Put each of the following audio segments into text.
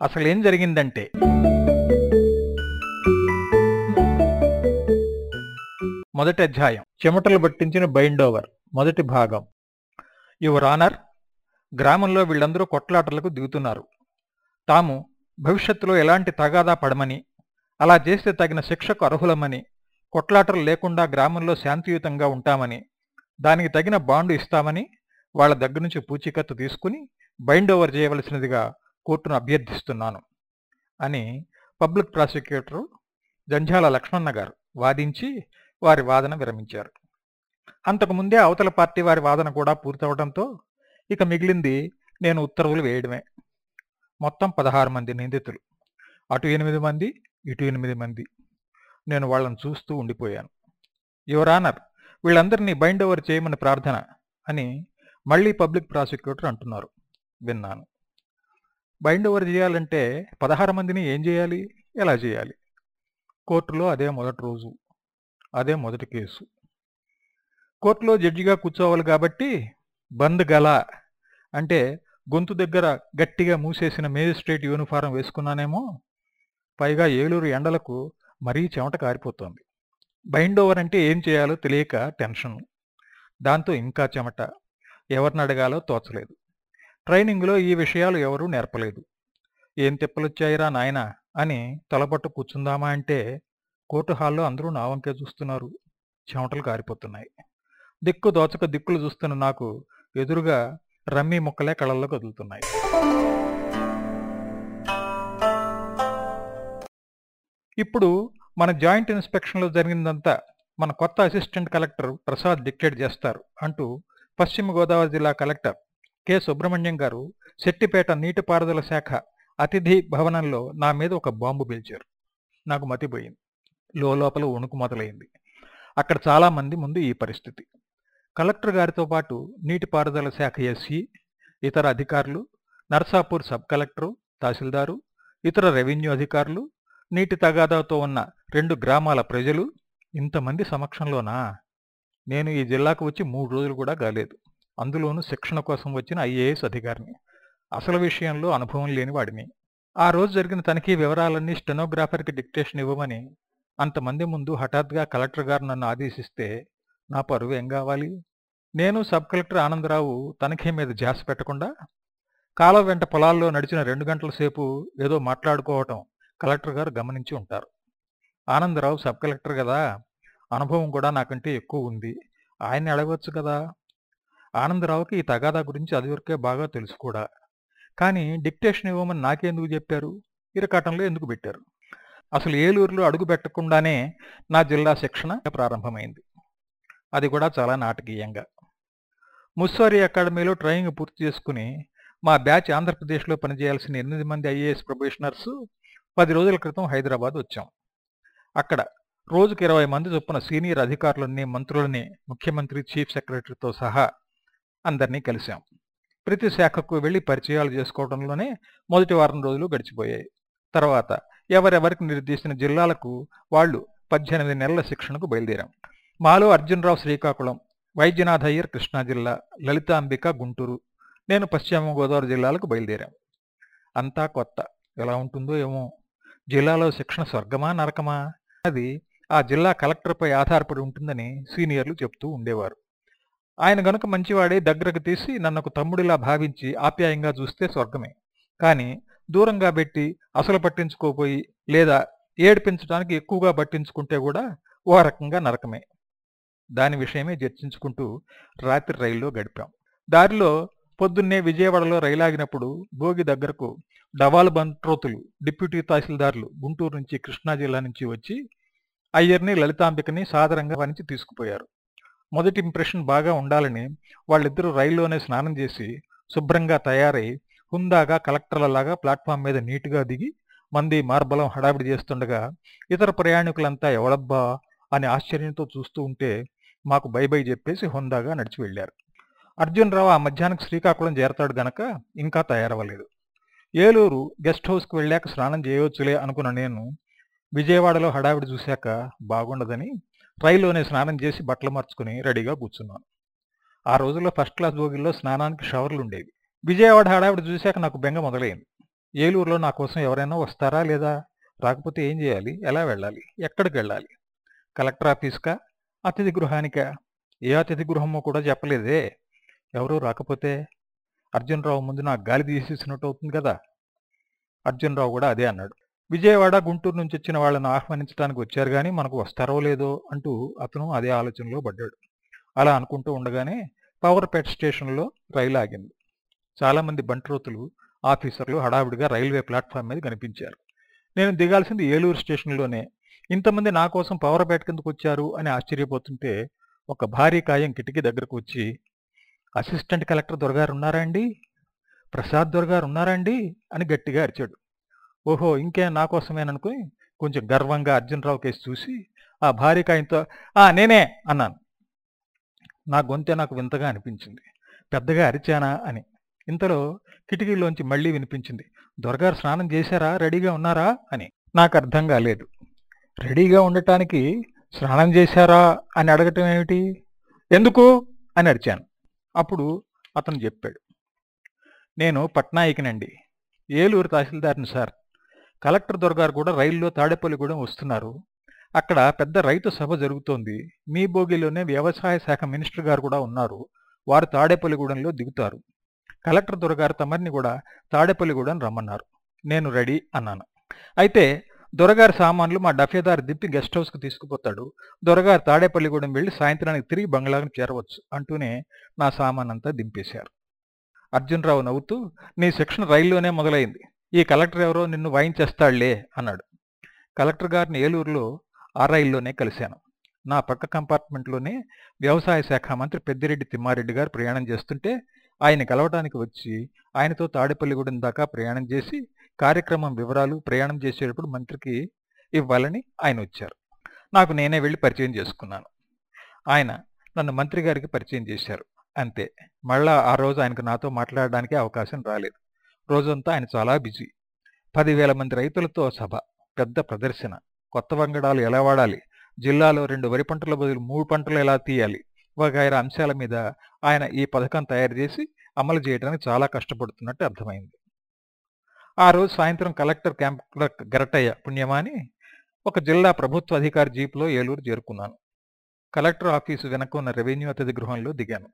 అసలు ఏం జరిగిందంటే మొదటి అధ్యాయం. చెమటలు పట్టించిన బైండోవర్ మొదటి భాగం. యువర్ ఆనర్ గ్రామంలో వీళ్ళందరూ కొట్లాటలకు దిగుతున్నారు. తాము భవిష్యత్తులో ఎలాంటి తగాదా పడమని అలా చేస్తే తగిన శిక్షకు అర్హులమని కొట్లాటలు లేకుండా గ్రామంలో శాంతియుతంగా ఉంటామని దానికి తగిన బాండు ఇస్తామని వాళ్ళ దగ్గర నుంచి పూచీకత్తు తీసుకుని బైండ్ ఓవర్ చేయవలసినదిగా కోర్టును అభ్యర్థిస్తున్నాను అని పబ్లిక్ ప్రాసిక్యూటర్ జంఝాల లక్ష్మణ గారు వాదించి వారి వాదన విరమించారు. అంతకుముందే అవతల పార్టీ వారి వాదన కూడా పూర్తవడంతో ఇక మిగిలింది నేను ఉత్తర్వులు వేయడమే. మొత్తం పదహారు మంది నిందితులు. అటు ఎనిమిది మంది ఇటు ఎనిమిది మంది. నేను వాళ్ళని చూస్తూ ఉండిపోయాను. యువర్ ఆనర్ వీళ్ళందరినీ బైండ్ ఓవర్ చేయమని ప్రార్థన అని మళ్ళీ పబ్లిక్ ప్రాసిక్యూటర్ అంటున్నారు. విన్నాను. బైండ్ ఓవర్ చేయాలంటే పదహారు మందిని ఏం చేయాలి? ఎలా చేయాలి? కోర్టులో అదే మొదటి రోజు అదే మొదటి కేసు. కోర్టులో జడ్జిగా కూర్చోవాలి కాబట్టి బంద్ గల అంటే గొంతు దగ్గర గట్టిగా మూసేసిన మేజిస్ట్రేట్ యూనిఫారం వేసుకున్నానేమో పైగా ఏలూరు ఎండలకు మరీ చెమట కారిపోతోంది. బైండ్ ఓవర్ అంటే ఏం చేయాలో తెలియక టెన్షన్. దాంతో ఇంకా చెమట. ఎవరిని అడగాలో తోచలేదు. ట్రైనింగ్లో ఈ విషయాలు ఎవరూ నేర్పలేదు. ఏం తిప్పలొచ్చాయిరా నాయనా అని తలపట్టు కూర్చుందామా అంటే కోర్టు హాల్లో అందరూ నా వంకే చూస్తున్నారు. చెమటలు కారిపోతున్నాయి దిక్కు దోచక దిక్కులు చూస్తున్న నాకు ఎదురుగా రమ్మీ ముక్కలే కళ్ళల్లో కదులుతున్నాయి. ఇప్పుడు మన జాయింట్ ఇన్స్పెక్షన్లో జరిగిందంతా మన కొత్త అసిస్టెంట్ కలెక్టర్ ప్రసాద్ డిక్టేట్ చేస్తారు అంటూ పశ్చిమ గోదావరి జిల్లా కలెక్టర్ కె. సుబ్రహ్మణ్యం గారు శెట్టిపేట నీటిపారుదల శాఖ అతిథి భవనంలో నా మీద ఒక బాంబు పేల్చారు. నాకు మతిపోయింది. లోపల వణుకు మొదలైంది. అక్కడ చాలామంది ముందు ఈ పరిస్థితి. కలెక్టర్ గారితో పాటు నీటిపారుదల శాఖ ఎస్సీ ఇతర అధికారులు నర్సాపూర్ సబ్ కలెక్టరు తహసీల్దారు ఇతర రెవెన్యూ అధికారులు నీటి తగాదాతో ఉన్న రెండు గ్రామాల ప్రజలు ఇంతమంది సమక్షంలోనా? నేను ఈ జిల్లాకు వచ్చి మూడు రోజులు కూడా కాలేదు. అందులోనూ శిక్షణ కోసం వచ్చిన ఐఏఎస్ అధికారిని. అసలు విషయంలో అనుభవం లేని వాడిని. ఆ రోజు జరిగిన తనిఖీ వివరాలన్నీ స్టెనోగ్రాఫర్కి డిక్టేషన్ ఇవ్వమని అంతమంది ముందు హఠాత్గా కలెక్టర్ గారు నన్ను ఆదేశిస్తే నా పరువు ఏం కావాలి? నేను సబ్ కలెక్టర్ ఆనందరావు తనిఖీ మీద ధ్యాస పెట్టకుండా కాలం వెంట పొలాల్లో నడిచిన రెండు గంటల సేపు ఏదో మాట్లాడుకోవటం కలెక్టర్ గారు గమనించి ఉంటారు. ఆనందరావు సబ్ కలెక్టర్ కదా అనుభవం కూడా నాకంటే ఎక్కువ ఉంది. ఆయన్ని అడగవచ్చు కదా? ఆనందరావుకి ఈ తగాదా గురించి అదివరకే బాగా తెలుసు కూడా. కానీ డిక్టేషన్ ఇవ్వమని నాకెందుకు చెప్పారు? ఇరకాటంలో ఎందుకు పెట్టారు? అసలు ఏలూరులో అడుగు పెట్టకుండానే నా జిల్లా శిక్షణ ప్రారంభమైంది. అది కూడా చాలా నాటకీయంగా. ముస్సారి అకాడమీలో ట్రైనింగ్ పూర్తి చేసుకుని మా బ్యాచ్ ఆంధ్రప్రదేశ్లో పనిచేయాల్సిన ఎనిమిది మంది ఐఏఎస్ ప్రొబేషనర్స్ పది రోజుల క్రితం హైదరాబాద్ వచ్చాం. అక్కడ రోజుకి ఇరవై మంది చొప్పున సీనియర్ అధికారులని మంత్రులని ముఖ్యమంత్రి చీఫ్ సెక్రటరీతో సహా అందరినీ కలిశాం. ప్రతి శాఖకు వెళ్ళి పరిచయాలు చేసుకోవడంలోనే మొదటి వారం రోజులు గడిచిపోయాయి. తర్వాత ఎవరెవరికి నిర్దేశించిన జిల్లాలకు వాళ్ళు పద్దెనిమిది నెలల శిక్షణకు బయలుదేరాం. మాలో అర్జునరావు శ్రీకాకుళం వైద్యనాథ్ అయ్యర్ కృష్ణా జిల్లా లలితాంబిక గుంటూరు నేను పశ్చిమ గోదావరి జిల్లాలకు బయలుదేరాం. అంతా కొత్త. ఎలా ఉంటుందో ఏమో. జిల్లాలో శిక్షణ స్వర్గమా నరకమా? అది ఆ జిల్లా కలెక్టర్పై ఆధారపడి ఉంటుందని సీనియర్లు చెప్తూ ఉండేవారు. ఆయన గనుక మంచివాడే దగ్గరకు తీసి నన్ను తమ్ముడిలా భావించి ఆప్యాయంగా చూస్తే స్వర్గమే. కానీ దూరంగా పెట్టి అసలు పట్టించుకోపోయి లేదా ఏడిపించడానికి ఎక్కువగా పట్టించుకుంటే కూడా ఓ రకంగా నరకమే. దాని విషయమే చర్చించుకుంటూ రాత్రి రైల్లో గడిపాం. దారిలో పొద్దున్నే విజయవాడలో రైలాగినప్పుడు భోగి దగ్గరకు డవాల్ బంట్రోతులు డిప్యూటీ తహసీల్దార్లు గుంటూరు నుంచి కృష్ణా జిల్లా నుంచి వచ్చి అయ్యర్ని లలితాంబికని సాదరంగా వరించి తీసుకుపోయారు. మొదటి ఇంప్రెషన్ బాగా ఉండాలని వాళ్ళిద్దరూ రైల్లోనే స్నానం చేసి శుభ్రంగా తయారై హుందాగా కలెక్టర్లలాగా ప్లాట్ఫామ్ మీద నీటుగా దిగి మంది మార్బలం హడావిడి చేస్తుండగా ఇతర ప్రయాణికులంతా ఎవడబ్బా అని ఆశ్చర్యంతో చూస్తూ ఉంటే మాకు బై బై చెప్పేసి హుందాగా నడిచి వెళ్ళారు అర్జున్ రావు ఆ మధ్యాహ్నం శ్రీకాకుళం చేరతాడు గనక ఇంకా తయారవ్వలేదు. ఏలూరు గెస్ట్ హౌస్కి వెళ్ళాక స్నానం చేయవచ్చులే అనుకున్న నేను విజయవాడలో హడావిడి చూశాక బాగుండదని రైల్లోనే స్నానం చేసి బట్టలు మార్చుకుని రెడీగా కూర్చున్నాను. ఆ రోజుల్లో ఫస్ట్ క్లాస్ బోగిల్లో స్నానానికి షవర్లు ఉండేవి. విజయవాడ హడావిడి చూశాక నాకు బెంగ మొదలైంది. ఏలూరులో నా కోసం ఎవరైనా వస్తారా లేదా? రాకపోతే ఏం చేయాలి? ఎలా వెళ్ళాలి? ఎక్కడికి వెళ్ళాలి? కలెక్టర్ ఆఫీస్కా? అతిథి గృహానికా? ఏ అతిథి గృహమో కూడా చెప్పలేదే. ఎవరూ రాకపోతే? అర్జునరావు ముందు నాకు గాలి తీసేసినట్టు అవుతుంది కదా? అర్జునరావు కూడా అదే అన్నాడు. విజయవాడ గుంటూరు నుంచి వచ్చిన వాళ్ళని ఆహ్వానించడానికి వచ్చారు కానీ మనకు వస్తారో లేదో అంటూ అతను అదే ఆలోచనలో పడ్డాడు. అలా అనుకుంటూ ఉండగానే పవర్పేట స్టేషన్లో రైలు ఆగింది. చాలామంది బంట్రోతులు ఆఫీసర్లు హడావిడిగా రైల్వే ప్లాట్ఫామ్ మీద కనిపించారు. నేను దిగాల్సింది ఏలూరు స్టేషన్లోనే. ఇంతమంది నా కోసం పవర్పేట కిందకు వచ్చారు అని ఆశ్చర్యపోతుంటే ఒక భారీ కాయం కిటికీ దగ్గరకు వచ్చి అసిస్టెంట్ కలెక్టర్ దొరగారు ఉన్నారా అండి? ప్రసాద్ దొరగారు ఉన్నారా అండి? అని గట్టిగా అరిచాడు. ఓహో! ఇంకే నా కోసమేననుకుని కొంచెం గర్వంగా అర్జునరావు కేసు చూసి ఆ భార్యకు ఆయనతో ఆ నేనే అన్నాను. నా గొంతే నాకు వింతగా అనిపించింది. పెద్దగా అరిచానా అని. ఇంతలో కిటికీలోంచి మళ్ళీ వినిపించింది. దొరగారు స్నానం చేశారా? రెడీగా ఉన్నారా? అని. నాకు అర్థం కాలేదు. రెడీగా ఉండటానికి స్నానం చేశారా? అని అడగటం ఏమిటి? ఎందుకు? అని అరిచాను. అప్పుడు అతను చెప్పాడు. నేను పట్నాయకినండి. ఏలూరు తహసీల్దార్ని సార్. కలెక్టర్ దొరగారు కూడా రైల్లో తాడేపల్లిగూడెం వస్తున్నారు. అక్కడ పెద్ద రైతు సభ జరుగుతోంది. మీ బోగిలోనే వ్యవసాయ శాఖ మినిస్టర్ గారు కూడా ఉన్నారు. వారు తాడేపల్లిగూడెంలో దిగుతారు. కలెక్టర్ దొరగారు తమరిని కూడా తాడేపల్లిగూడెం రమ్మన్నారు. నేను రెడీ అన్నాను. అయితే దొరగారి సామాన్లు మా డఫేదారు దిప్పి గెస్ట్ హౌస్కి తీసుకుపోతాడు. దొరగారు తాడేపల్లిగూడెం వెళ్ళి సాయంత్రానికి తిరిగి బంగ్లాకు చేరవచ్చు అంటూనే నా సామాన్ అంతా దింపేశారు. అర్జున్ రావు నవ్వుతూ నీ శిక్షణ రైల్లోనే మొదలైంది. ఈ కలెక్టర్ ఎవరో నిన్ను వాయించేస్తాళ్ళే అన్నాడు. కలెక్టర్ గారిని ఏలూరులో ఆర్ఐల్లోనే కలిశాను. నా పక్క కంపార్ట్మెంట్లోనే వ్యవసాయ శాఖ మంత్రి పెద్దిరెడ్డి తిమ్మారెడ్డి గారు ప్రయాణం చేస్తుంటే ఆయన కలవటానికి వచ్చి ఆయనతో తాడేపల్లిగూడెం దాకా ప్రయాణం చేసి కార్యక్రమం వివరాలు ప్రయాణం చేసేటప్పుడు మంత్రికి ఇవ్వాలని ఆయన వచ్చారు. నాకు నేనే వెళ్ళి పరిచయం చేసుకున్నాను. ఆయన నన్ను మంత్రి గారికి పరిచయం చేశారు. అంతే. మళ్ళా ఆ రోజు ఆయనకు నాతో మాట్లాడడానికి అవకాశం రాలేదు. రోజంతా ఆయన చాలా బిజీ. పదివేల మంది రైతులతో సభ పెద్ద ప్రదర్శన. కొత్త వంగడాలు ఎలా వాడాలి? జిల్లాలో రెండు వరి పంటల బదులు మూడు పంటలు ఎలా తీయాలి? వగైరా అంశాల మీద ఆయన ఈ పథకం తయారు చేసి అమలు చేయడానికి చాలా కష్టపడుతున్నట్టు అర్థమైంది. ఆ రోజు సాయంత్రం కలెక్టర్ క్యాంప్ క్లర్క్ గరటయ్య పుణ్యమాని ఒక జిల్లా ప్రభుత్వ అధికారి జీపులో ఏలూరు చేరుకున్నాను. కలెక్టర్ ఆఫీసు వెనక ఉన్న రెవెన్యూ అతిథి గృహంలో దిగాను.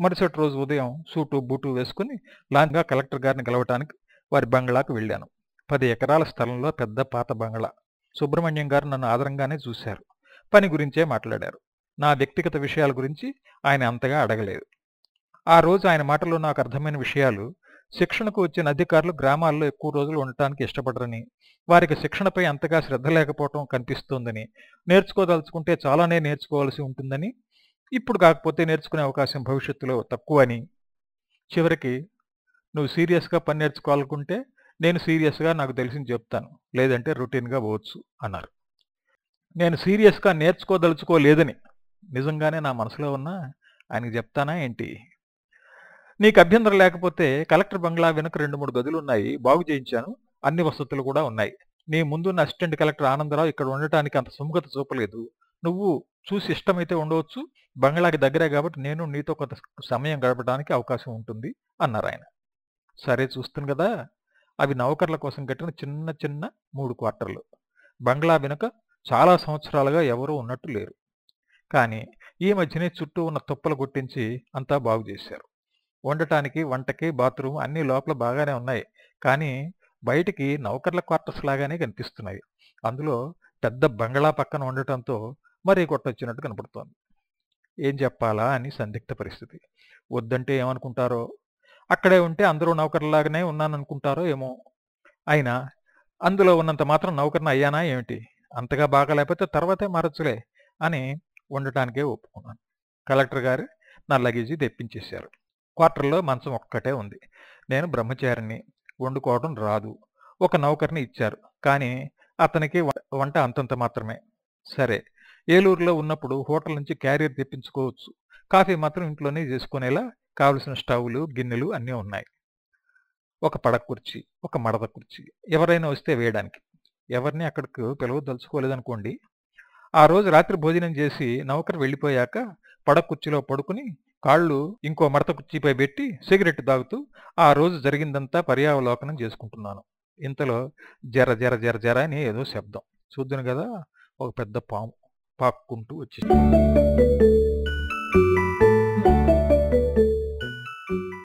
మరుసటి రోజు ఉదయం సూటు బూటు వేసుకుని లాంగ్గా కలెక్టర్ గారిని కలవటానికి వారి బంగ్లాకు వెళ్ళాను. పది ఎకరాల స్థలంలో పెద్ద పాత బంగ్లా. సుబ్రహ్మణ్యం గారు నన్ను ఆదరంగానే చూశారు. పని గురించే మాట్లాడారు. నా వ్యక్తిగత విషయాల గురించి ఆయన అంతగా అడగలేదు. ఆ రోజు ఆయన మాటలో నాకు అర్థమైన విషయాలు శిక్షణకు వచ్చిన అధికారులు గ్రామాల్లో ఎక్కువ రోజులు ఉండటానికి ఇష్టపడరని వారికి శిక్షణపై అంతగా శ్రద్ధ లేకపోవటం కనిపిస్తోందని నేర్చుకోదలుచుకుంటే చాలానే నేర్చుకోవాల్సి ఉంటుందని ఇప్పుడు కాకపోతే నేర్చుకునే అవకాశం భవిష్యత్తులో తక్కువ అని చివరికి నువ్వు సీరియస్గా పని నేర్చుకోవాలనుకుంటే నేను సీరియస్గా నాకు తెలిసింది చెప్తాను. లేదంటే రొటీన్గా పోవచ్చు అన్నారు. నేను సీరియస్గా నేర్చుకోదలుచుకోలేదని నిజంగానే నా మనసులో ఉన్న ఆయనకి చెప్తానా ఏంటి? నీకు అభ్యంతరం లేకపోతే కలెక్టర్ బంగ్లా వెనుక రెండు మూడు గదులు ఉన్నాయి బాగు చేయించాను. అన్ని వసతులు కూడా ఉన్నాయి. నీ ముందున్న అసిస్టెంట్ కలెక్టర్ ఆనందరావు ఇక్కడ ఉండటానికి అంత సుముఖత చూపలేదు. నువ్వు చూసి ఇష్టమైతే ఉండవచ్చు. బంగ్లాకి దగ్గరే కాబట్టి నేను నీతో కొంత సమయం గడపడానికి అవకాశం ఉంటుంది అన్నారు ఆయన. సరే చూస్తుంది కదా అవి నౌకర్ల కోసం కట్టిన చిన్న చిన్న మూడు క్వార్టర్లు. బంగ్లా వెనుక చాలా సంవత్సరాలుగా ఎవరూ ఉన్నట్టు లేరు. కానీ ఈ మధ్యనే చుట్టూ ఉన్న తుప్పలు గుట్టించి అంతా బాగు చేశారు. వండటానికి వంటకి బాత్రూమ్ అన్ని లోపల బాగానే ఉన్నాయి. కానీ బయటికి నౌకర్ల క్వార్టర్స్ లాగానే కనిపిస్తున్నాయి. అందులో పెద్ద బంగ్లా పక్కన ఉండటంతో మరీ కొట్టొచ్చినట్టు కనపడుతోంది. ఏం చెప్పాలా? అని సందిగ్ధ పరిస్థితి. వద్దంటే ఏమనుకుంటారో? అక్కడే ఉంటే అందరూ నౌకర్లాగానే ఉన్నాననుకుంటారో ఏమో. అయినా అందులో ఉన్నంత మాత్రం నౌకర్ని అయ్యానా ఏమిటి? అంతగా బాగా లేకపోతే తర్వాతే మారచ్చులే అని ఉండటానికే ఒప్పుకున్నాను. కలెక్టర్ గారు నా లగేజీ తెప్పించేశారు. క్వార్టర్లో మంచం ఒక్కటే ఉంది. నేను బ్రహ్మచారిని వండుకోవడం రాదు. ఒక నౌకర్ని ఇచ్చారు. కానీ అతనికి వ- వంట అంతంత మాత్రమే. సరే ఏలూరులో ఉన్నప్పుడు హోటల్ నుంచి క్యారియర్ తెప్పించుకోవచ్చు. కాఫీ మాత్రం ఇంట్లోనే చేసుకునేలా కావలసిన స్టవ్లు గిన్నెలు అన్నీ ఉన్నాయి. ఒక పడక కుర్చీ ఒక మడత కుర్చీ ఎవరైనా వస్తే వేయడానికి. ఎవరిని అక్కడికి పిలవదలుచుకోలేదనుకోండి ఆ రోజు రాత్రి భోజనం చేసి నౌకరు వెళ్ళిపోయాక పడక కుర్చీలో పడుకుని కాళ్ళు ఇంకో మడత కుర్చీపై పెట్టి సిగరెట్ తాగుతూ ఆ రోజు జరిగిందంతా పర్యావలోకనం చేసుకుంటున్నాను. ఇంతలో జర జర జర జర అని ఏదో శబ్దం. చూద్దును కదా ఒక పెద్ద పాము. పాక్కుంటూ వచ్చేసింది